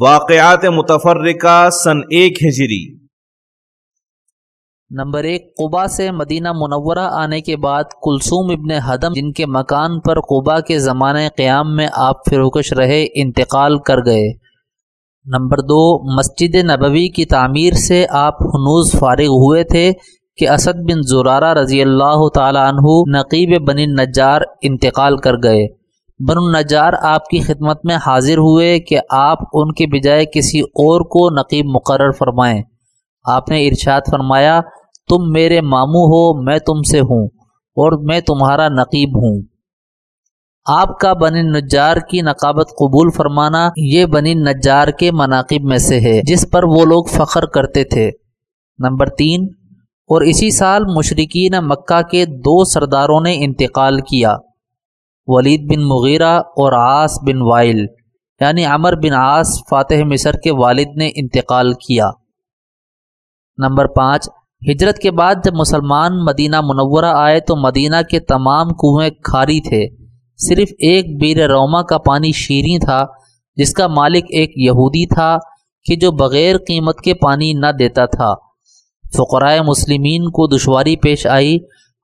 واقعات متفرقہ سن ایک ہجری۔ نمبر ایک قبا سے مدینہ منورہ آنے کے بعد کلثوم ابن حدم، جن کے مکان پر قبا کے زمانے قیام میں آپ فروکش رہے، انتقال کر گئے۔ نمبر دو، مسجد نبوی کی تعمیر سے آپ حنوز فارغ ہوئے تھے کہ اسد بن زرارہ رضی اللہ تعالیٰ عنہ نقیب بن نجار انتقال کر گئے۔ بن النجار آپ کی خدمت میں حاضر ہوئے کہ آپ ان کے بجائے کسی اور کو نقیب مقرر فرمائیں۔ آپ نے ارشاد فرمایا، تم میرے ماموں ہو، میں تم سے ہوں اور میں تمہارا نقیب ہوں۔ آپ کا بنی نجار کی نقابت قبول فرمانا یہ بنی نجار کے مناقب میں سے ہے، جس پر وہ لوگ فخر کرتے تھے۔ نمبر تین، اور اسی سال مشرقین مکہ کے دو سرداروں نے انتقال کیا۔ ولید بن مغیرہ اور عاص بن وائل یعنی عمر بن عاص فاتح مصر کے والد نے انتقال کیا۔ نمبر پانچ، ہجرت کے بعد جب مسلمان مدینہ منورہ آئے تو مدینہ کے تمام کنویں کھاری تھے۔ صرف ایک بیر روما کا پانی شیریں تھا، جس کا مالک ایک یہودی تھا کہ جو بغیر قیمت کے پانی نہ دیتا تھا۔ فقرائے مسلمین کو دشواری پیش آئی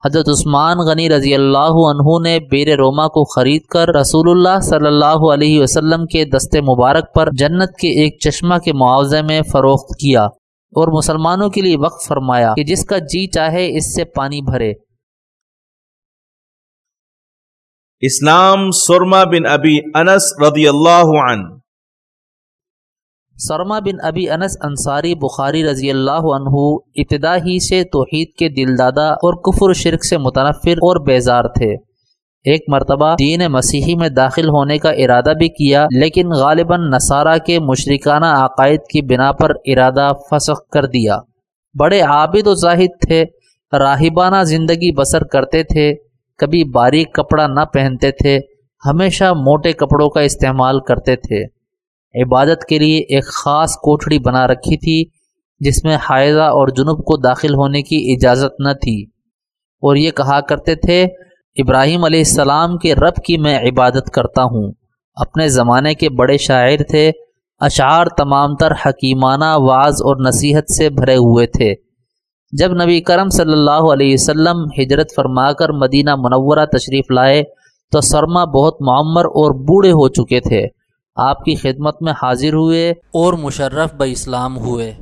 حضرت عثمان غنی رضی اللہ عنہ نے بیر روما کو خرید کر رسول اللہ صلی اللہ علیہ وسلم کے دست مبارک پر جنت کے ایک چشمہ کے معاوضے میں فروخت کیا اور مسلمانوں کے لیے وقف فرمایا کہ جس کا جی چاہے اس سے پانی بھرے۔ اسلام سرما بن ابی انس رضی اللہ عنہ سرما بن ابی انس انصاری بخاری رضی اللہ عنہ ابتدا ہی سے توحید کے دل دادا اور کفر شرک سے متنفر اور بیزار تھے۔ ایک مرتبہ دین مسیحی میں داخل ہونے کا ارادہ بھی کیا، لیکن غالباً نصارہ کے مشرکانہ عقائد کی بنا پر ارادہ فسخ کر دیا۔ بڑے عابد و زاہد تھے، راہبانہ زندگی بسر کرتے تھے، کبھی باریک کپڑا نہ پہنتے تھے، ہمیشہ موٹے کپڑوں کا استعمال کرتے تھے۔ عبادت کے لیے ایک خاص کوٹھڑی بنا رکھی تھی، جس میں حائضہ اور جنوب کو داخل ہونے کی اجازت نہ تھی۔ اور یہ کہا کرتے تھے، ابراہیم علیہ السلام کے رب کی میں عبادت کرتا ہوں۔ اپنے زمانے کے بڑے شاعر تھے، اشعار تمام تر حکیمانہ واز اور نصیحت سے بھرے ہوئے تھے۔ جب نبی کرم صلی اللہ علیہ وسلم ہجرت فرما کر مدینہ منورہ تشریف لائے، تو سرما بہت معمر اور بوڑھے ہو چکے تھے۔ آپ کی خدمت میں حاضر ہوئے اور مشرف ب اسلام ہوئے۔